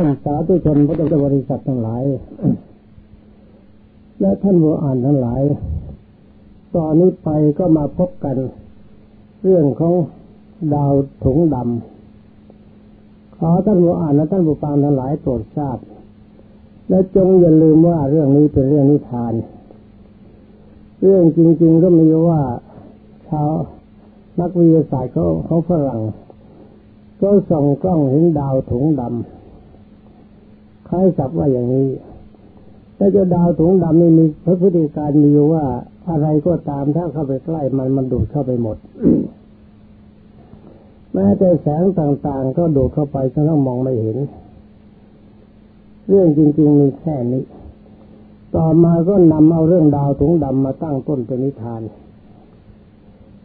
ท่านสาธุชนพุทธบริษัททั้งหลาย และท่านผู้อ่านทั้งหลาย ตอนนี้ไปก็มาพบกัน เรื่องของดาวถุงดำขอท่านผู้อ่านและท่านผู้ฟังทั้งหลายโปรดทราบ และจงอย่าลืมว่าเรื่องนี้เป็นเรื่องนิทาน เรื่องจริง ๆ ก็มีว่าชาวนักวิทยาศาสตร์เขาเขาฝรั่งก็ส่องกล้องเห็นดาวถุงดำ คล้ายกับว่าอย่างนี้แต่เจ้าดาวถุงดำนี่มีพระพฤติการมีว่าอะไรก็ตามถ้าเข้าไปใกล้มันมันดูดเข้าไปหมดแม้แต่แสงต่างๆ ก็ดูดเข้าไปก็ต้องมองไม่เห็น เรื่องจริง ๆ มีแค่นี้ ต่อมาก็นำเอาเรื่องดาวถุงดำมาตั้งต้นเป็นนิทาน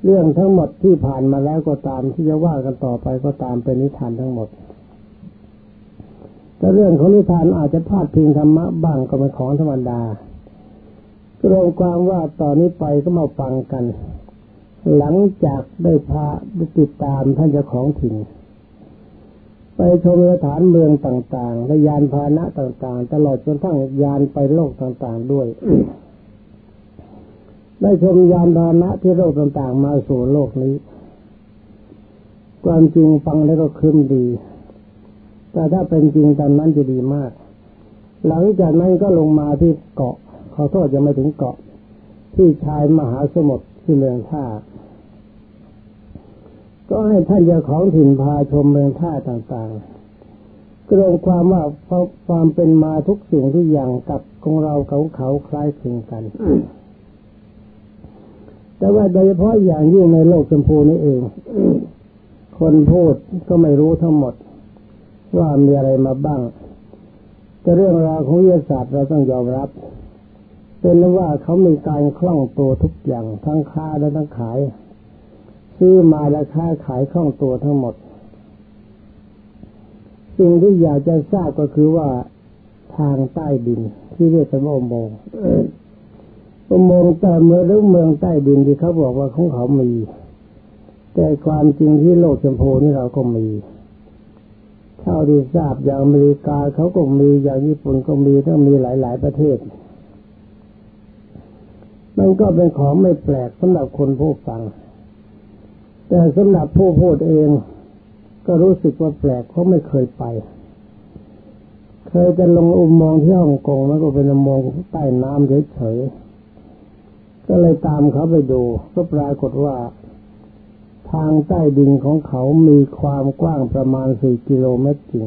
เรื่องทั้งหมดที่ผ่านมาแล้วก็ตามที่จะว่ากันต่อไปก็ตามเป็นนิทานทั้งหมด แต่เรื่องของนิทานอาจจะพลาดพิงธรรมะบ้างก็เป็นของธรรมดารวมความว่าตอนนี้ไปก็มาฟังกัน หลังจากได้พาได้ติดตามท่านเจ้าของถิ่นไปชมสถานเมืองต่างๆ และยานพาหนะต่างๆ ตลอดจนทั้งยานไปโลกต่างๆด้วย ได้ชมยานพาหนะที่โลกต่างๆ มาสู่โลกนี้ ความจริงฟังแล้วก็คืมดี แต่ถ้าเป็นจริงตอนนั้นจะดีมาก หลังจากนั้นก็ลงมาที่เกาะขอโทษยังไม่ถึงเกาะ ที่ชายมหาสมุทรที่เมืองท่า ก็ให้ท่านเจ้าของถิ่นพาชมเมืองท่าต่างๆก็ลงความว่าความเป็นมาทุกสิ่งทุกอย่างกับของเราเขาเขาคล้ายคลึงกัน แต่ว่าโดยเฉพาะอย่างยิ่งในโลกชมพูนี่เอง คนพูดก็ไม่รู้ทั้งหมด ว่ามีอะไรมาบ้าง แต่เรื่องราวของวิทยาศาสตร์เราต้องยอมรับ เป็นว่าเขามีการคล่องตัวทุกอย่างทั้งค้าและทั้งขาย ซื้อมาและค้าขายคล่องตัวทั้งหมด สิ่งที่อยากจะทราบก็คือว่าทางใต้ดินที่เรียกว่าโมงอุโมงค์ใต้เมืองหรือเมืองใต้ดินที่เขาบอกว่าของเขามี แต่ความจริงที่โลกชมพูนี่เราก็มี เท่าที่ทราบอย่างอเมริกาเขาก็มีอย่างญี่ปุ่นก็มีทั้งมีหลาย ๆ ประเทศ มันก็เป็นของไม่แปลกสำหรับคนผู้ฟัง แต่สำหรับผู้พูดเอง ก็รู้สึกว่าแปลกเขาไม่เคยไป เคยจะลงอุโมงค์ที่ฮ่องกงแล้วก็เป็นอุโมงค์ใต้น้ำเฉยๆก็เลยตามเขาไปดู ก็ปรากฏว่า ทางใต้ดินของเขามีความกว้างประมาณสี่กิโลเมตรจริง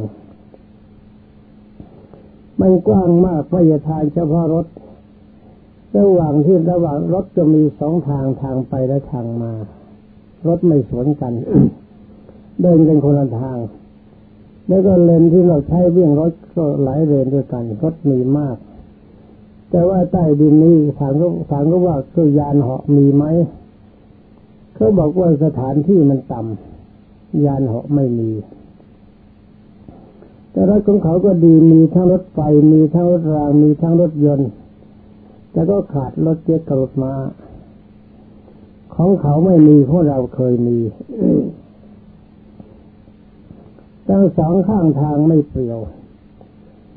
มันกว้างมากพราทางเฉพาะรถ ระหว่างที่ระหว่างรถจะมีสองทางทางไปและทางมา รถไม่สวนกัน เดินกันคนละทาง แล้วก็เลนที่เราใช้เวิ่งรถก็หลายเลนด้วยกัน รถมีมาก แต่ว่าใต้ดินนี้ถามก็ถามก็ว่าคือยานเหาะมีไหม เขาบอกว่าสถานที่มันต่ำยานเหาะไม่มี แต่รถของเขาก็ดีมีทั้งรถไฟมีทั้งรถรางมีทั้งรถยนต์แต่ก็ขาดรถเจ็ตกับรถมา้าของเขาไม่มีพวกเราเคยมีทั้งสองข้างทางไม่เปลี่ยว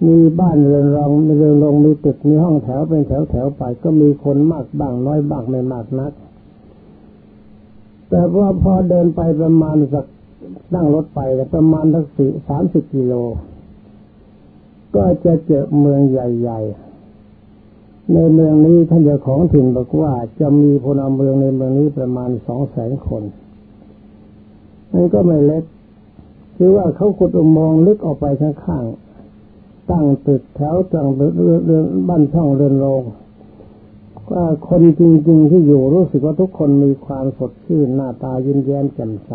มีบ้านเรือนรองมีเรือนรงมีตึกมีห้องแถวเป็นแถวแถวไป ก็มีคนมากบ้างน้อยบ้างไม่มากนัก แต่ว่าพอเดินไปประมาณสักนั่งรถไปประมาณสักสี่สามสิบกิโล ก็จะเจอเมืองใหญ่ ๆ ในเมืองนี้ท่านเจ้าของถิ่นบอกว่าจะมีพลเมืองในเมืองนี้ประมาณสองแสนคนนั่นก็ไม่เล็กคือว่าเขาขุดอุโมงค์ลึกออกไปข้างๆตั้งตึกแถวตั้งเรือนเรือนบ้านช่องเรือนโรง ก็คนจริงๆที่อยู่รู้สึกว่าทุกคนมีความสดชื่นหน้าตายิ้มแย้มแจ่มใส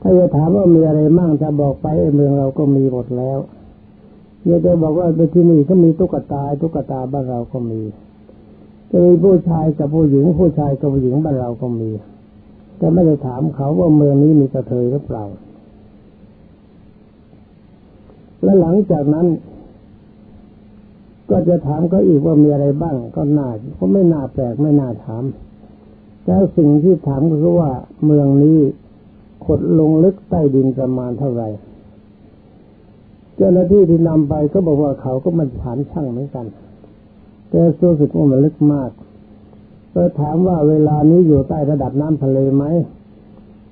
ถ้าจะถามว่ามีอะไรมั่งจะบอกไปเมืองเราก็มีหมดแล้วเนี่ยจะบอกว่าไปที่นี่ก็มีตุ๊กตาตุ๊กตาบ้านเราก็มีจะมีผู้ชายกับผู้หญิงผู้ชายกับผู้หญิงบ้านเราก็มี แต่ไม่ได้ถามเขาว่าเมืองนี้มีกระเทยหรือเปล่า และหลังจากนั้น ก็จะถามก็อีกว่ามีอะไรบ้างก็น่าก็ไม่น่าแปลกไม่น่าถามแต่สิ่งที่ถามก็คือว่าเมืองนี้ขดลงลึกใต้ดินประมาณเท่าไหร่เจ้าหน้าที่ที่นำไปก็บอกว่าเขาก็มันผ่านช่างเหมือนกันแต่รู้สึกว่ามันลึกมากก็ถามว่าเวลานี้อยู่ใต้ระดับน้ำทะเลไหม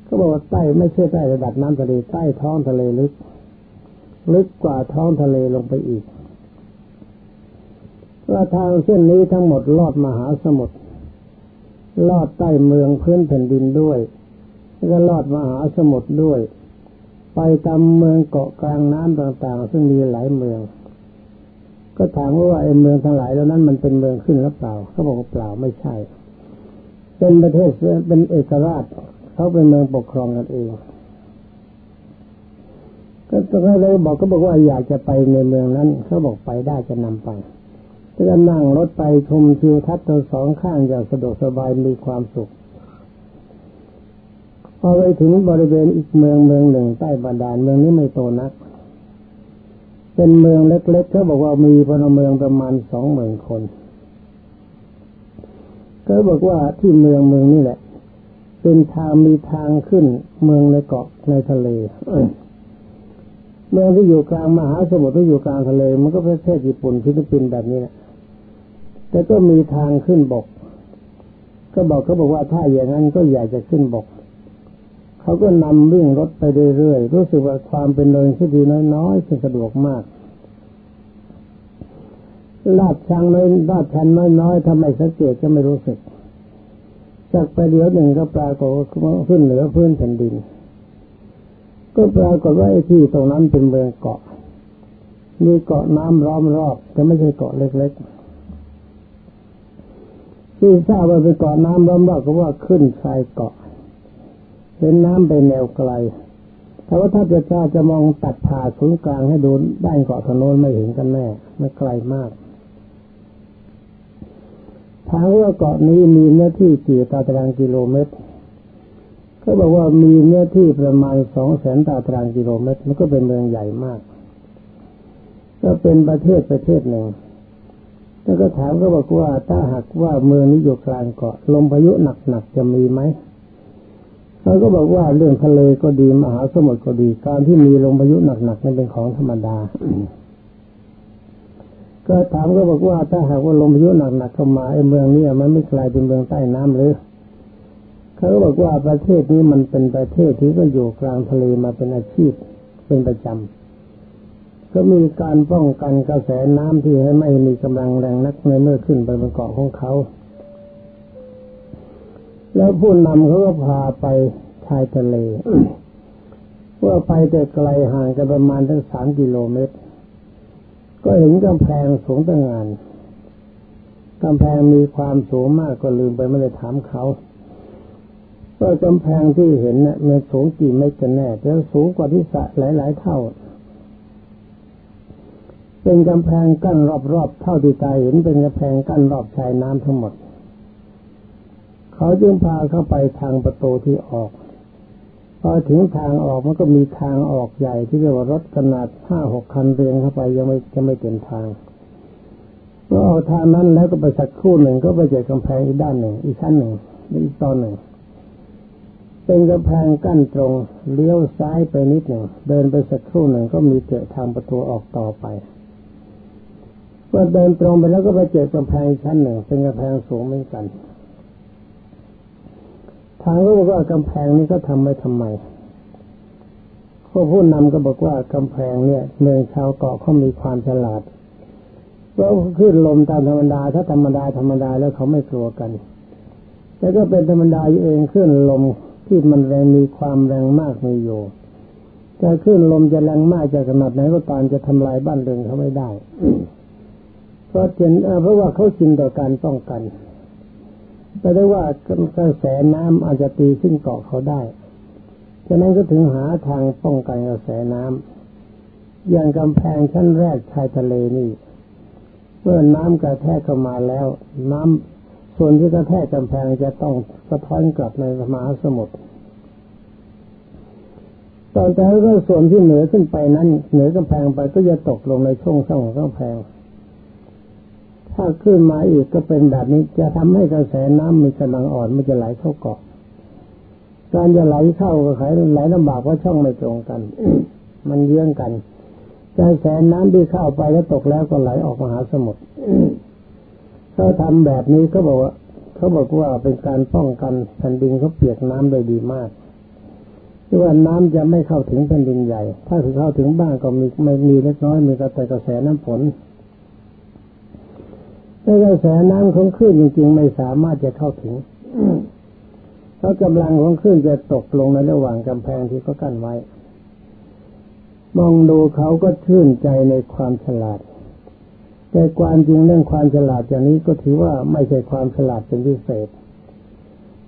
เขาบอกว่าใต้ไม่ใช่ใต้ระดับน้ำทะเลใต้ท้องทะเลลึก ลึกกว่าท้องทะเลลงไปอีก ว่าทางเส้นนี้ทั้งหมดลอดมหาสมุทรลอดใต้เมืองพื้นแผ่นดินด้วย แล้วก็ลอดมหาสมุทรด้วย ไปตามเมืองเกาะกลางน้ำต่างๆ ซึ่งมีหลายเมือง ก็ถามว่าไอ้เมืองทั้งหลายแล้วนั้นมันเป็นเมืองขึ้นหรือเปล่าเขาบอกว่าเปล่าไม่ใช่ เป็นประเทศเป็นเอกราชเขาเป็นเมืองปกครองกันเองก็ตอนเลยบอกก็บอกว่าอยากจะไปในเมืองนั้นเขาบอกไปได้จะนำไป ก็นั่งรถไปชมทิวทัศน์ทั้งสองข้างอย่างสะดวกสบายมีความสุขพอไปถึงบริเวณอีกเมืองเมืองหนึ่งใต้บาดาลเมืองนี้ไม่โตนัก เป็นเมืองเล็กๆเขาบอกว่ามีพลเมืองประมาณสองหมื่นคนก็บอกว่าที่เมืองเมืองนี้แหละ เป็นทางมีทางขึ้น เมืองในเกาะในทะเลเมืองที่อยู่กลางมหาสมุทรที่อยู่กลางทะเล มันก็ประเทศญี่ปุ่นฟิลิปปินส์แบบนี้แหละ แต่ก็มีทางขึ้นบก ก็บอกเขาบอกว่าถ้าอย่างนั้นก็อยากจะขึ้นบก เขาก็นำวิ่งรถไปเรื่อยๆรู้สึกว่าความเป็นเนินที่ดีน้อยๆสะดวกมากลาดชันน้อยลาดชันน้อยๆทำไมสังเกตก็ไม่รู้สึกจากไปเดียวหนึ่งก็ปรากฏขึ้นเหนือพื้นแผ่นดิน ก็ปรากฏว่าไอ้ที่ตรงนั้นเป็นเมืองเกาะ มีเกาะน้ำล้อมรอบแต่ไม่ใช่เกาะเล็กๆ ที่ทราบว่าเป็นเกาะน้ำล้อมรอบก็ว่าขึ้นชายเกาะเป็นน้ำไปแนวไกล แต่ว่าถ้าจะจ้าจะมองตัดผ่าศูนย์กลางให้ดูด้านเกาะถนนไม่เห็นกันแน่ไม่ไกลมากถามว่าเกาะนี้มีเนื้อที่กี่ตารางกิโลเมตร ก็บอกว่ามีเนื้อที่ประมาณสองแสนตารางกิโลเมตร มันก็เป็นเมืองใหญ่มาก ก็เป็นประเทศประเทศหนึ่ง แล้วก็ถามก็บอกว่าถ้าหากว่าเมืองนี้อยู่กลางเกาะลมพายุหนักๆจะมีไหมเขาก็บอกว่าเรื่องทะเลก็ดีมหาสมุทรก็ดี การที่มีลมพายุหนักๆนั่นเป็นของธรรมดา ก็ถามก็บอกว่า ถ้าหากว่าลมพายุหนักๆเข้ามาไอ้เมืองนี้มันไม่กลายเป็นเมืองใต้น้ำหรือเขาก็บอกว่าประเทศนี้มันเป็นประเทศที่ก็อยู่กลางทะเลมาเป็นอาชีพเป็นประจำ ก็มีการป้องกันกระแสน้ำที่ให้ไม่มีกำลังแรงนักในเมื่อขึ้นไปบนเกาะของเขา แล้วผู้นำเขาก็พาไปชายทะเลว่าไปแต่ไกลห่างกันประมาณทั้งสามกิโลเมตร ก็เห็นกำแพงสูงตั้งงานกำแพงมีความสูงมากก็ลืมไปไม่ได้ถามเขาว่ากำแพงที่เห็นนี่ยมันสูงกี่เมตรกันแน่แต่สูงกว่าที่สะหลาย ๆ เท่า เป็นกำแพงกั้นรอบๆเท่าที่ตาเห็นเป็นกำแพงกั้นรอบชายน้ำทั้งหมด เขาจึงพาเข้าไปทางประตูที่ออกพอถึงทางออกมันก็มีทางออกใหญ่ที่เรียกว่ารถขนาดห้าหกคันเรียงเข้าไปยังไม่จะไม่เต็มทางเมื่อออกทางนั้นแล้วก็ไปสักครู่หนึ่งก็ไปเจอกำแพงอีกด้านหนึ่ง อีกชั้นหนึ่งอีกตอนหนึ่ง เป็นกำแพงกั้นตรงเลี้ยวซ้ายไปนิดหนึ่งเดินไปสักครู่หนึ่งก็มีเจอทางประตูออกต่อไป เมื่อเดินตรงไปแล้วก็ไปเจอกำแพงชั้นหนึ่งเป็นกำแพงสูงเหมือนกันทางก็บอกว่ากำแพงนี้ก็ทำไว้ทำไมผู้นำก็บอกว่ากำแพงเนี่ยเมืองชาวเกาะเขามีความฉลาดเพราะขึ้นลมตามธรรมดา ถ้าธรรมดาธรรมดาแล้วเขาไม่กลัวกัน แต่ก็เป็นธรรมดายูเองขึ้นลมที่มันแรงมีความแรงมากมีอยู่แต่ขึ้นลมจะแรงมากจะขนาดไหนก็ตามจะทำลายบ้านเรือนเขาไม่ได้ เพราะเจนเพราะว่าเขาชินต่อการป้องกัน แต่ได้ว่ากระแสน้ำอาจจะตีขึ้นเกาะเขาได้ ฉะนั้นก็ถึงหาทางป้องกันกระแสน้ำอย่างกำแพงชั้นแรกชายทะเลนี่ เมื่อน้ำกระแทกเข้ามาแล้ว น้ำส่วนที่กระแทกกำแพงจะต้องสะท้อนกลับในมหาสมุทรตอนแต่ก็ส่วนที่เหนือขึ้นไปนั้น เหนือกำแพงไปก็จะตกลงในช่องช่องของกำแพง ถ้าขึ้นมาอีกก็เป็นแบบนี้จะทำให้กระแสน้ำมีกำลังอ่อนมันจะไหลเข้าเกาะการจะไหลเข้ากับไหลไหลลำบากเพราะช่องไม่ตรงกัน มันเยื้องกันกระแสน้ำที่เข้าไปแล้วตกแล้วก็ไหลออกมาหาสมุทรเขาทำแบบนี้ก็บอกว่าเขาบอกว่าเป็นการป้องกันแผ่นดินเขาเปียกน้ำโดยดีมากที่ว่าน้ำจะไม่เข้าถึงแผ่นดินใหญ่ ถ้าถึงเข้าถึงบ้านก็มีไม่มีเล็กน้อยมีแต่กระแสน้ำฝน แต่กระแสน้ำของคลื่นจริงๆไม่สามารถจะเข้าถึงเพราะกำลังของคลื่นจะตกลงในระหว่างกำแพงที่เขากั้นไว้ มองดูเขาก็ชื่นใจในความฉลาด แต่ความจริงเรื่องความฉลาดอย่างนี้ก็ถือว่าไม่ใช่ความฉลาดเป็นพิเศษ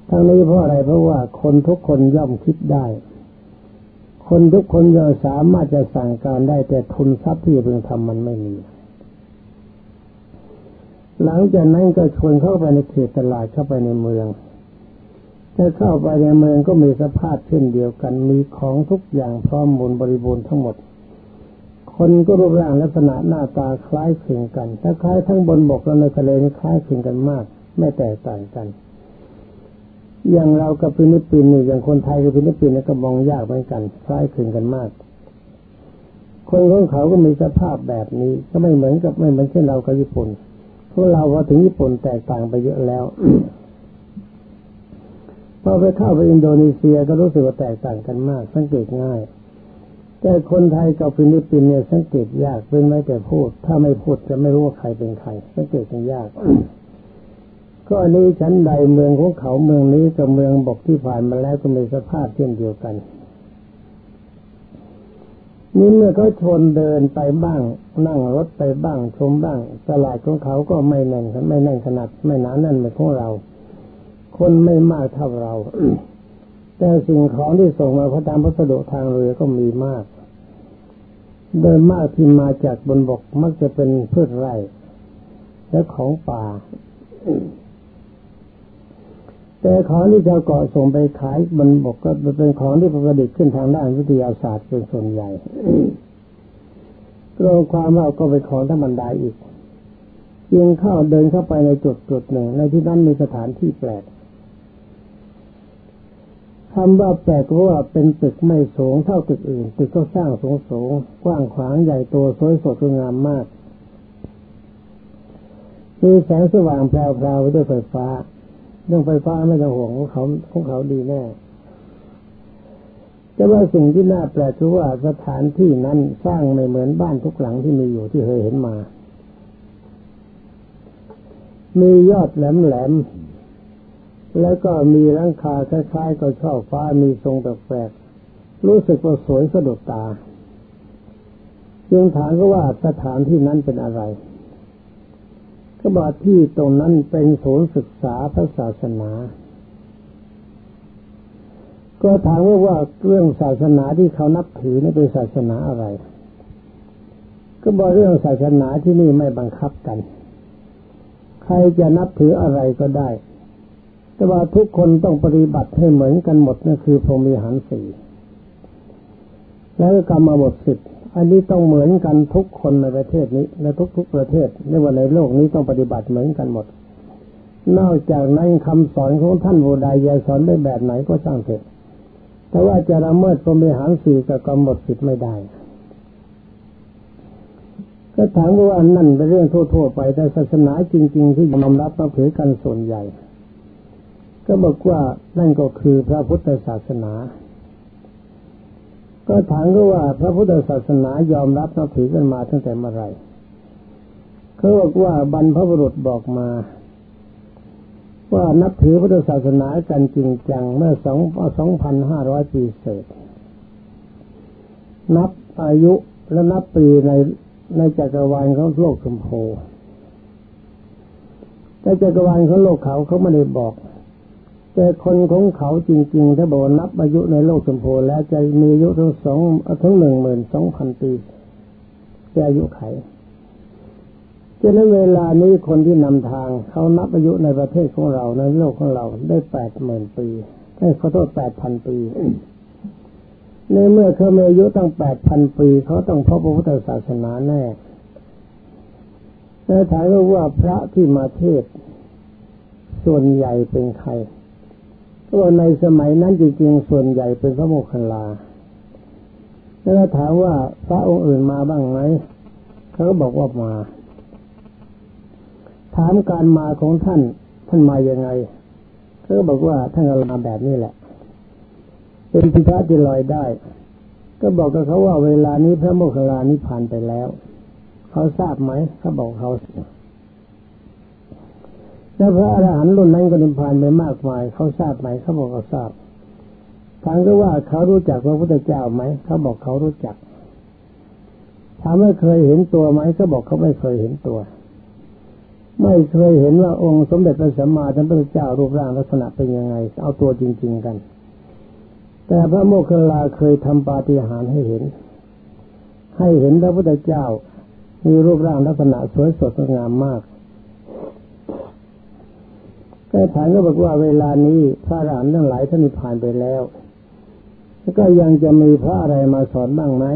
ทั้งนี้เพราะอะไรเพราะว่าคนทุกคนย่อมคิดได้ คนทุกคนย่อมสามารถจะสั่งการได้แต่ทุนทรัพย์ที่พึงทำมันไม่มี หลังจากนั้นก็ชวนเข้าไปในเขตตลาดเข้าไปในเมืองถ้าเข้าไปในเมืองก็มีสภาพเช่นเดียวกัน มีของทุกอย่างพร้อมมูลบริบูรณ์ทั้งหมด คนก็รูปร่างลักษณะหน้าตาคล้ายคลึงกัน ถ้าคล้ายทั้งบนบกและในทะเลนี่คล้ายคลึงกันมาก ไม่แตกต่างกัน อย่างเรากับฟิลิปปินส์นี่อย่างคนไทยกับฟิลิปปินส์ก็มองยากเหมือนกัน คล้ายคลึงกันมาก คนของเขาก็มีสภาพแบบนี้ ก็ไม่เหมือนกับไม่เหมือนเช่นเรากับญี่ปุ่น พวกเราพอถึงญี่ปุ่นแตกต่างไปเยอะแล้วพอไปเข้าไปอินโดนีเซียก็รู้สึกว่าแตกต่างกันมาก สังเกตง่าย แต่คนไทยกับฟิลิปปินส์เนี่ยสังเกตยากเป็นไม่แต่พูด ถ้าไม่พูดจะไม่รู้ว่าใครเป็นใคร สังเกตกันยากก็อันนี้ฉันใดเมืองของเขาเมืองนี้กับเมืองบกที่ผ่านมาแล้วก็มีสภาพเช่นเดียวกัน นี่เมื่อเขาชนเดินไปบ้าง นั่งรถไปบ้าง ชมบ้างตลาดของเขาก็ไม่แน่นไม่แน่นขนาดไม่หนาแน่นเหมือนของเรา คนไม่มากเท่าเรา แต่สิ่งของที่ส่งมาพระตามพัสดุทางเรือก็มีมาก โดยมากที่มาจากบนบกมักจะเป็นพืชไร่และของป่า แต่ของที่ชาวเกาะส่งไปขายบนบอกก็เป็นของที่ประดิษฐ์ขึ้นทางด้านวิทยาศาสตร์เป็นส่วนใหญ่รวมความว่าก็เป็นของธรรมดาอีกยิงเข้าเดินเข้าไปในจุดจุดหนึ่ง ในที่นั้นมีสถานที่แปลกคำว่าแปลกเพราะว่าเป็นตึกไม่สูงเท่าตึกอื่น ตึกก็สร้างสูงสูงกว้างขวางใหญ่โตสวยสดงามมากมีแสงสว่างแปรวๆด้วยไฟฟ้า เรื่องไฟฟ้าไม่ต้องห่วงของเขาของเขาดีแน่แต่ว่าสิ่งที่น่าแปลกคือว่าสถานที่นั้นสร้างไม่เหมือนบ้านทุกหลังที่มีอยู่ที่เคยเห็นมา มียอดแหลมๆแล้วก็มีร่างคาคล้ายๆกับช่อฟ้ามีทรงแปลกๆรู้สึกว่าสวยสะดุดตา จึงถามก็ว่าสถานที่นั้นเป็นอะไร ก็บอกที่ตรงนั้นเป็นศูนย์ศึกษาพระศาสนา ก็ถามว่าว่าเรื่องศาสนาที่เขานับถือนี่เป็นศาสนาอะไร ก็บอกเรื่องศาสนาที่นี่ไม่บังคับกัน ใครจะนับถืออะไรก็ได้ แต่ว่าทุกคนต้องปฏิบัติให้เหมือนกันหมดนั่นคือพรหมีหันสี่แล้วก็กรรมบทสิบ อันนี้ต้องเหมือนกันทุกคนในประเทศนี้และทุกๆประเทศในวันในโลกนี้ต้องปฏิบัติเหมือนกันหมด นอกจากนั้นคำสอนของท่านบูดายาสอนได้แบบไหนก็ช่างเถอะแต่ว่าจะละเมิดพรหมิหารสี่กับกำหนดสิทธิ์ไม่ได้ ก็ถามว่านั่นเป็นเรื่องทั่วๆไปแต่ศาสนาจริง ๆ ที่ยอมรับนับถือกันส่วนใหญ่ ก็บอกว่านั่นก็คือพระพุทธศาสนา ก็ถามก็ว่าพระพุทธศาสนายอมรับนับถือกันมาตั้งแต่เมื่อไรเขาบอกว่าบรรพบุรุษบอกมา ว่านับถือพุทธศาสนากันจริงจังเมื่อสองสองพันห้าร้อยปีเศษ นับอายุและนับปีในในจักรวาลของโลกสมโพแต่จักรวาลของโลกเขาเขาไม่ได้บอก แต่คนของเขาจริง ๆ ถ้าบอกนับอายุในโลกสมโพแล้วจะมีอายุทั้งสองทั้งหนึ่งหมื่นสองพันปีจะอายุไขจะในเวลานี้คนที่นำทางเขานับอายุในประเทศของเราในโลกของเราได้แปดหมื่นปีให้เขาโทษแปดพันปีในเมื่อเขามีอายุตั้งแปดพันปีเขาต้องพบพระพุทธศาสนาแน่แต่ถามว่าพระที่มาเทศส่วนใหญ่เป็นใคร ว่าในสมัยนั้นจริงๆส่วนใหญ่เป็นพระโมคคัลลา แล้วถามว่าพระองค์อื่นมาบ้างไหมเขาก็บอกว่ามา ถามการมาของท่านท่านมาอย่างไงเขาก็บอกว่าท่านก็มาแบบนี้แหละ เป็นพิธาที่ลอยได้ ก็บอกกับเขาว่าเวลานี้พระโมคคัลลานิพพานไปแล้ว เขาทราบไหมเขาบอกเขา แล้วพระอรหันต์รุ่นนั้นก็นิพพานไปมากมาย เขาทราบไหมเขาบอกเขาทราบถามก็ว่าเขารู้จักพระพุทธเจ้าไหมเขาบอกเขารู้จักถามว่าเคยเห็นตัวไหมก็บอกเขาไม่เคยเห็นตัว ไม่เคยเห็นว่าองค์สมเด็จพระสัมมาสัมพุทธเจ้ารูปร่างลักษณะเป็นยังไง เอาตัวจริง ๆกัน แต่พระโมคคัลลาเคยทำปาฏิหาริย์ให้เห็น ให้เห็นพระพุทธเจ้ามีรูปร่างลักษณะสวยสดงามมาก ก็ถามก็บอกว่าเวลานี้พระอรหันต์ทั้งหลายท่านนิพพานไปแล้วแล้วก็ยังจะมีพระอะไรมาสอนบ้างไหม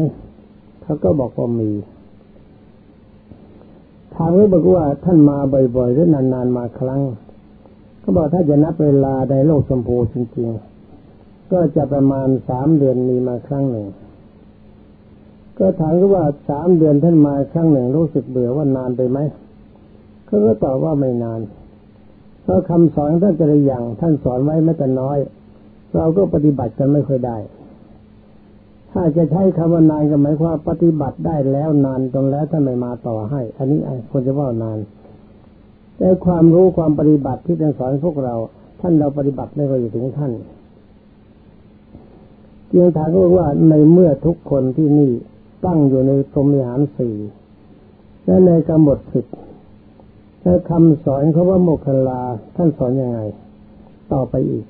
เขาก็บอกว่ามีถามก็บอกว่าท่านมาบ่อยๆหรือนานๆมาครั้งก็บอกถ้าจะนับเวลาในโลกสมภูจริงๆ ก็จะประมาณสามเดือนมีมาครั้งหนึ่ง ก็ถามก็ว่าสามเดือนท่านมาครั้งหนึ่งรู้สึกเบื่อว่านานไปไหมเขาก็ตอบว่าไม่นาน ราะคำสอนท่านจะได้อย่าง ท่านสอนไว้ไม่แต่น้อย เราก็ปฏิบัติกันไม่ค่อยได้ ถ้าจะใช้คำว่านานก็หมายความปฏิบัติได้แล้วนานจนแล้วท่านไม่มาต่อให้ อันนี้ไอ้คนจะว่านาน แต่ความรู้ความปฏิบัติที่ท่านสอนพวกเรา ท่านเราปฏิบัติไม่ค่อยถึงท่านจึงถามว่าในเมื่อทุกคนที่นี่ตั้งอยู่ในพรหมิหารสี่และในกำหนดสิทธิ์ และคำสอนเขาว่าโมคคลาท่านสอนยังไง ต่อไปอีก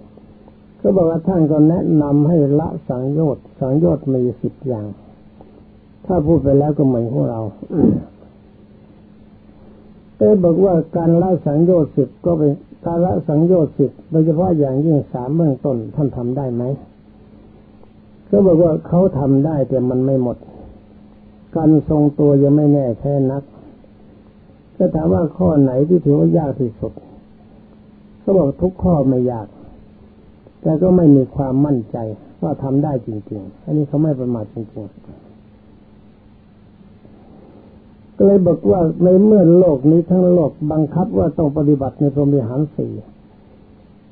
ก็บอกว่าท่านก็แนะนำให้ละสังโยชน์สังโยชน์มีสิบอย่าง ถ้าพูดไปแล้วก็เหมือนของเราแต่บอกว่าการละสังโยชน์สิบก็เป็นการละสังโยชน์สิบโดยเฉพาะอย่างยิ่งสามเบื้องต้นท่านทำได้ไหมก็บอกว่าเขาทำได้แต่มันไม่หมด การทรงตัวยังไม่แน่แท้นัก ก็ถามว่าข้อไหนที่ถือว่ายากที่สุดเขาบอกทุกข้อไม่ยาก แต่ก็ไม่มีความมั่นใจว่าทำได้จริง ๆ อันนี้เขาไม่ประมาทจริงๆ ก็เลยบอกว่าในเมื่อโลกนี้ทั้งโลกบังคับว่าต้องปฏิบัติในพรหมิหารสี่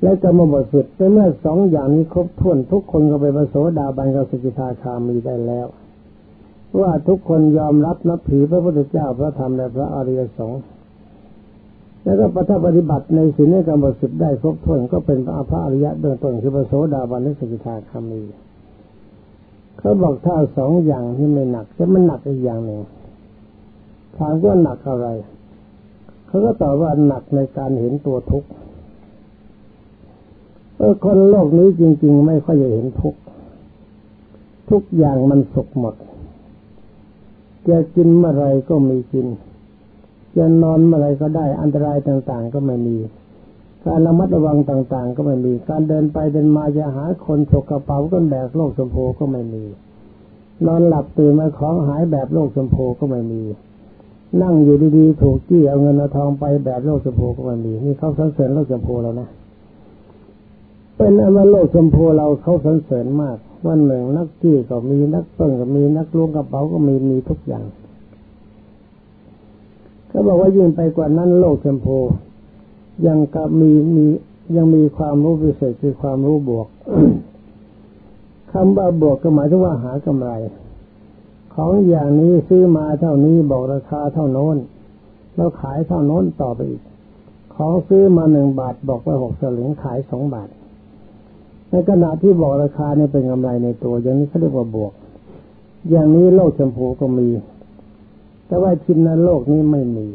และจะมาบทสุดแต่เมื่อสองอย่างนี้ครบถ้วนทุกคนก็ไปประโสดาบันกับสกิทาคามีได้แล้ว ว่าทุกคนยอมรับนับถือพระพุทธเจ้าพระธรรมและพระอริยสงฆ์แล้วก็ปฏิบัติในสิ่งนี้การบริสุทธิ์ได้ครบถ้วนก็เป็นพระอริยะเบื้องต้นคือพระโสดาบันนิสกิทาคามีเขาบอกถ้าสองอย่างที่ไม่หนักแต่มันหนักอีกอย่างหนึ่งถามว่าหนักอะไรเขาก็ตอบว่าหนักในการเห็นตัวทุกข์เออคนโลกนี้จริง ๆ ไม่ค่อยจะเห็นทุกข์ทุกอย่างมันสุกหมด จะกินเมื่อไรก็มีกิน จะนอนเมื่อไรก็ได้อันตรายต่างๆก็ไม่มี การระมัดระวังต่างๆ ก็ไม่มี การเดินไปเดินมาจะหาคนฉกกระเป๋าก็แบบโลกสมโภก็ไม่มี นอนหลับตื่นมาของหายแบบโลกสมโภก็ไม่มี นั่งอยู่ดีๆถูกจี้เอาเงินเอาทองไปแบบโลกสมโภก็ไม่มีนี่เขาสรรเสริญโลกสมโภเรานะเป็นอันว่าโลกสมโภเราเขาสรรเสริญมาก วันหนึ่งนักจี้ก็มีนักเปิ้งก็มีนักล้วงกระเป๋าก็มีมีทุกอย่างเขาบอกว่ายิ่งไปกว่านั้นโลกเทมโพยังกับมีมียังมีความรู้พิเศษคือความรู้บวกคำว่าบวกก็หมายถึงว่าหากำไร ของอย่างนี้ซื้อมาเท่านี้บอกราคาเท่าโน้น แล้วขายเท่าโน้นต่อไปอีก ของซื้อมาหนึ่งบาทบอกว่าหกสลึงขายสองบาท ในขณะที่บอกราคาเนี่ยเป็นกำไรในตัว อย่างนี้เขาเรียกว่าบวก อย่างนี้โลกชมพูก็มี แต่ว่าชินโลกนี้ไม่มี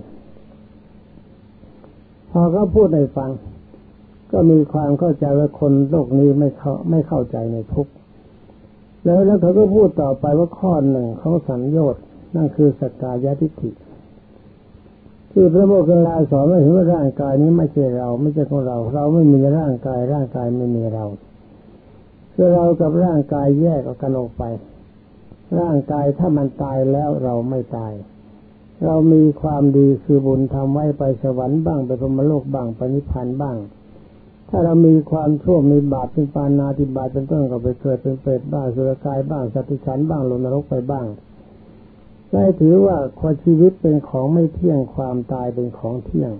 พอเขาพูดในฟัง ก็มีความเข้าใจว่าคนโลกนี้ไม่เข้าไม่เข้าใจในทุกแล้วแล้วเขาก็พูดต่อไปว่าข้อหนึ่งเขาสัญญชน์นั่นคือสกายทิฏฐิที่พระโมคคัลลาสอนว่าเห็นว่าร่างกายนี้ไม่ใช่เรา ไม่ใช่ของเรา เราไม่มีร่างกายร่างกายไม่มีเรา คือเรากับร่างกายแยกออกกันออกไป ร่างกายถ้ามันตายแล้วเราไม่ตาย เรามีความดีคือบุญทำไว้ไปสวรรค์บ้างไปพรมโลกบ้างไปนิพพานบ้าง ถ้าเรามีความชั่วมีบาปเป็นปานาติบาตเป็นต้นก็ไปเกิดเป็นเปรตบ้างสุรกายบ้างสัตว์ฉันบ้างลงนรกไปบ้างได้ถือว่าความชีวิตเป็นของไม่เที่ยงความตายเป็นของเที่ยง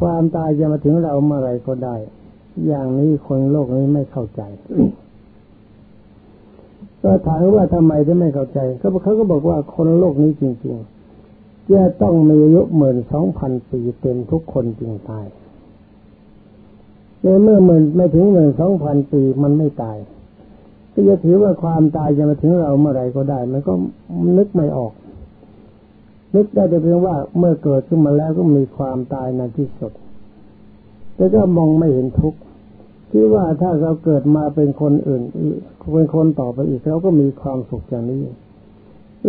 ความตายจะมาถึงเราเมื่อไรก็ได้ อย่างนี้คนโลกนี้ไม่เข้าใจ ก็ถามว่าทำไมถึงไม่เข้าใจเขาเขาก็บอกว่าคนโลกนี้จริงๆจะต้องมีอายุหมื่นสองพันปีเต็มทุกคนจึงตายในเมื่อหมื่นไม่ถึงหมื่นสองพันปีมันไม่ตายก็จะถือว่าความตายจะมาถึงเราเมื่อไรก็ได้ มันก็นึกไม่ออก นึกได้แต่เพียงว่าเมื่อเกิดขึ้นมาแล้วก็มีความตายในที่สุดแต่ก็มองไม่เห็นทุกข์ ที่ว่าถ้าเราเกิดมาเป็นคนอื่นเป็นคนต่อไปอีกเราก็มีความสุขอย่างนี้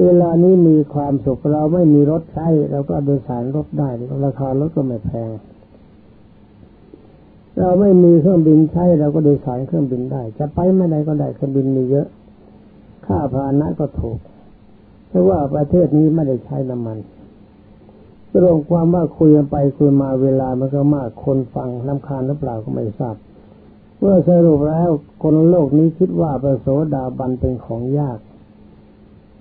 เวลานี้มีความสุขเราไม่มีรถใช้เราก็โดยสารรถได้ราคารถก็ไม่แพง เราไม่มีเครื่องบินใช้เราก็โดยสารเครื่องบินได้ จะไปไม่ได้ก็ได้เครื่องบินมีเยอะ ค่าพาหนะก็ถูกเพราะว่าประเทศนี้ไม่ได้ใช้น้ำมันรวมความว่าคุยไปคุยมาเวลามันก็มากคนฟังน้ำคานหรือเปล่าก็ไม่ทราบ เมื่อสรุปแล้วคนโลกนี้คิดว่าประโสดาบันเป็นของยาก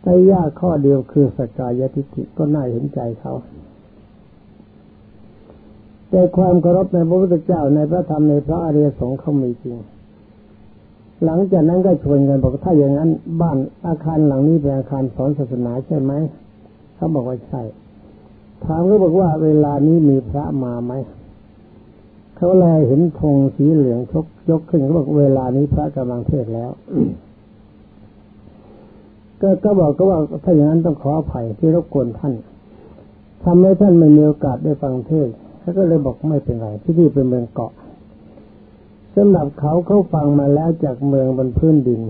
แต่ยากข้อเดียวคือสกายทิฏฐิก็น่าเห็นใจเขา แต่ความเคารพในพระพุทธเจ้าในพระธรรมในพระอริยสงฆ์เขามีจริง หลังจากนั้นก็ชวนกันบอกถ้าอย่างนั้น บ้านอาคารหลังนี้เป็นอาคารสอนศาสนาใช่ไหมเขาบอกว่าใช่ถามก็บอกว่าเวลานี้มีพระมาไหม เขาเลเห็นธงสีเหลืองชกยกขึ้นเขาบอกเวลานี้พระกำลังเทศแล้วก็ก็บอกก็ว่าถ้าอย่างนั้นต้องขออภัยที่รบกวนท่านทำให้ท่านไม่มีโอกาสได้ฟังเทศเขาก็เลยบอกไม่เป็นไรที่นี่เป็นเมืองเกาะสำหรับเขาเขาฟังมาแล้วจากเมืองบนพื้นดิน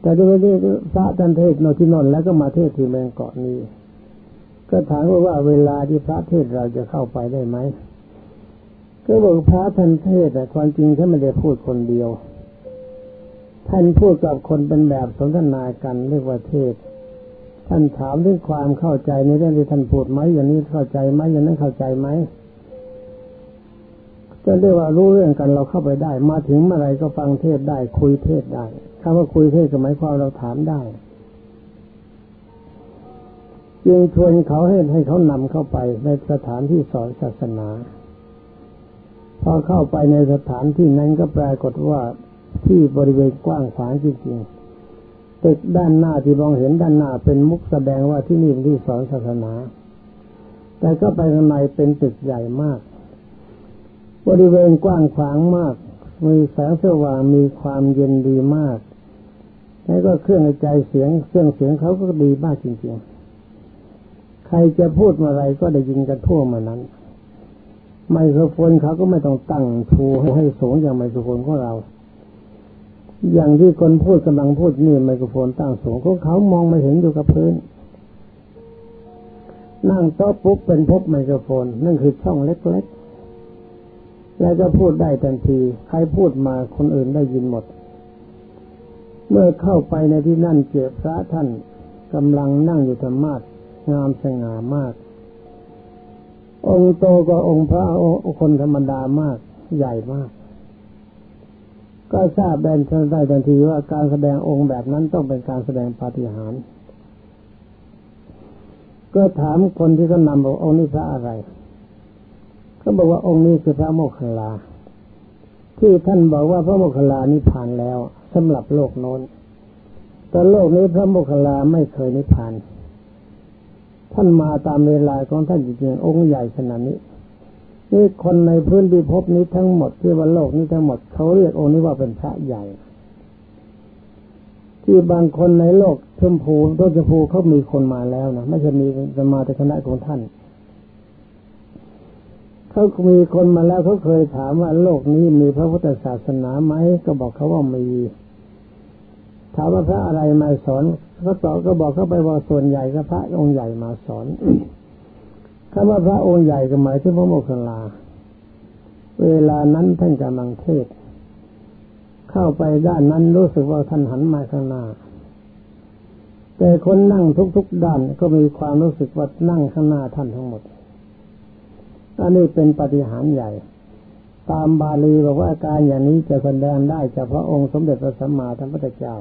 แต่ที่นี่พระท่านเทศโนที่นนแล้วก็มาเทศที่เมืองเกาะนี้ ก็ถามว่าเวลาที่พระเทศเราจะเข้าไปได้ไหม ก็บอกพระท่านเทศแต่ความจริงท่านไม่ได้พูดคนเดียว ท่านพูดกับคนเป็นแบบสนทนากันเรียกว่าเทศ ท่านถามเรื่องความเข้าใจในเรื่องที่ท่านพูดไหมอย่างนี้เข้าใจไหมอย่างนั้นเข้าใจไหมจะเรียกว่ารู้เรื่องกันเราเข้าไปได้ มาถึงเมื่อไรก็ฟังเทศได้ คุยเทศได้คำว่าคุยเทศก็หมายความเราถามได้จึงชวนเขาให้ให้เขานำเข้าไปในสถานที่สอนศาสนา อเข้าไปในสถานที่นั้นก็ปรากฏว่าที่บริเวณกว้างขวางจริงๆตึกด้านหน้าที่มองเห็นด้านหน้าเป็นมุกแสดงว่าที่นี่เป็นที่สอนศาสนา แต่ก็ไปข้างในเป็นตึกใหญ่มาก บริเวณกว้างขวางมาก มีแสงสว่างมีความเย็นดีมากแล้วก็เครื่องใจเสียงเครื่องเสียงเขาก็ดีมากจริงๆ ใครจะพูดอะไรก็ได้ยินกันทั่วมานั้น ไมโครโฟนเขาก็ไม่ต้องตั้งชูให้สูงอย่างไมโครโฟนของเรา อย่างที่คนพูดกำลังพูดนี่ไมโครโฟนตั้งสูงของเขามองไม่เห็นอยู่กับพื้น นั่งโต๊ะปุ๊บเป็นพบไมโครโฟน นั่นคือช่องเล็กๆ แล้วก็พูดได้ทันที ใครพูดมาคนอื่นได้ยินหมด เมื่อเข้าไปในที่นั่นเจอพระท่านกำลังนั่งอยู่ธรรมาสงามสง่ามาก องค์โตกว่าองค์พระคนธรรมดามาก ใหญ่มาก ก็ทราบแบนทันได้ทันทีว่าการแสดงองค์แบบนั้นต้องเป็นการแสดงปาฏิหาริย์ก็ถามคนที่เขานำบอกองค์นี้พระอะไรเขาบอกว่าองค์นี้คือพระโมคคัลลา ที่ท่านบอกว่าพระโมคคัลลานิพพานแล้วสำหรับโลกโน้นแต่โลกนี้พระโมคคัลลาไม่เคยนิพพาน ท่านมาตามเวลาของท่านจริงๆองค์ใหญ่ขนาดนี้ นี่คนในพื้นดิภพนี้ทั้งหมดที่ว่าโลกนี้ทั้งหมดเขาเรียกองค์นี้ว่าเป็นพระใหญ่ ที่บางคนในโลกชมพูต้นชมพูเขามีคนมาแล้วนะไม่ใช่มีจะมาแต่คณะของท่านเขามีคนมาแล้วเขาเคยถามว่าโลกนี้มีพระพุทธศาสนาไหมก็บอกเขาว่ามี ถามว่าพระอะไรมาสอนเขาตอบก็บอกเข้าไปว่าส่วนใหญ่ก็พระองค์ใหญ่มาสอนคำว่าพระองค์ใหญ่ก็หมายถึงพระโมคคัลลา เวลานั้นท่านกำลังเทศ เข้าไปด้านนั้นรู้สึกว่าท่านหันมาข้างหน้า แต่คนนั่งทุกๆด้านก็มีความรู้สึกว่านั่งข้างหน้าท่านทั้งหมด อันนี้เป็นปฏิหารใหญ่ ตามบาลีบอกว่าอาการอย่างนี้จะแสดงได้เฉพาะองค์สมเด็จพระสัมมาสัมพุทธเจ้า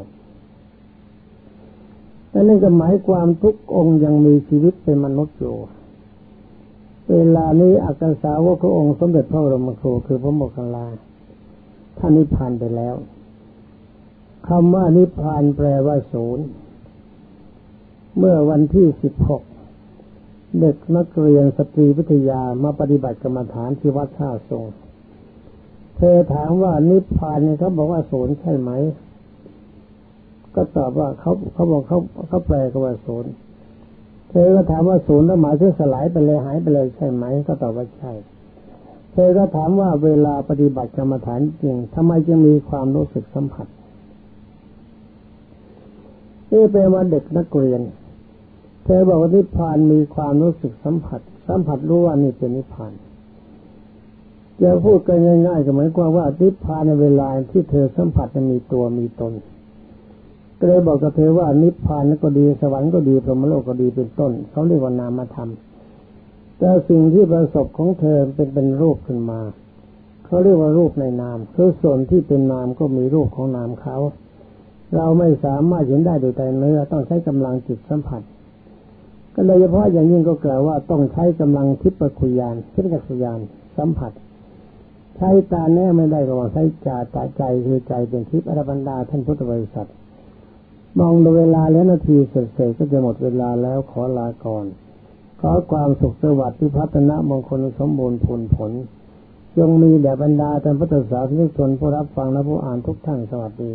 แต่นั่นก็หมายความทุกองค์ยังมีชีวิตเป็นมนุษย์อยู่ เวลานี้อักษาวกพระองค์สมเด็จพระบรมครูคือพระโมคคัลลาท่านนิพพานไปแล้วคำว่านิพพานแปลว่าศูนย์ เมื่อวันที่สิบหกเด็กนักเรียนสตรีวิทยามาปฏิบัติกรรมฐานที่วัดท่าทรง เธอถามว่านิพพานเนี่ยเขาบอกว่าศูนย์ใช่ไหม ก็ตอบว่าเขาเขาบอกเขาเขาแปลกว่าศูนย์เธอก็ถามว่าศูนย์แล้วหมายถึงสลายไปเลยหายไปเลยใช่ไหม ก็ตอบว่าใช่ เธอก็ถามว่าเวลาปฏิบัติกรรมฐานจริงทำไมจึงมีความรู้สึกสัมผัสนี่เป็นว่าเด็กนักเรียน เธอบอกว่านิพพานมีความรู้สึกสัมผัส สัมผัสรู้ว่านี่เป็นนิพพานจะพูดกันง่ายๆก็หมายความว่านิพพานในเวลาที่เธอสัมผัสจะมีตัวมีตน ก็เลยบอกกับเธอว่านิพพานก็ดีสวรรค์ก็ดีพรหมโลกก็ดีเป็นต้นเขาเรียกว่านามธรรมแต่สิ่งที่ประสบของเธอเป็นเป็นรูปขึ้นมาเขาเรียกว่ารูปในนามคือส่วนที่เป็นนามก็มีรูปของนามเขา เราไม่สามารถเห็นได้โดยแต่เนื้อต้องใช้กำลังจิตสัมผัส ก็โดยเฉพาะอย่างยิ่งก็กล่าวว่าต้องใช้กำลังทิพคุยานทิพจักรยานสัมผัส ใช้ตาแน่ไม่ได้ก็ใช้จาตาใจคือใจเป็นทิพย์อรบรรดาท่านพุทธบริษัท มองดูเวลาแล้วนาทีเสร็จก็จะหมดเวลาแล้วขอลาก่อน ขอความสุขสวัสดิ์ที่พัฒนามงคลสมบูรณ์ผลผลจงมีแด่บรรดาท่านพุทธศาสนิกชนผู้รับฟังและผู้อ่านทุกท่านสวัสดี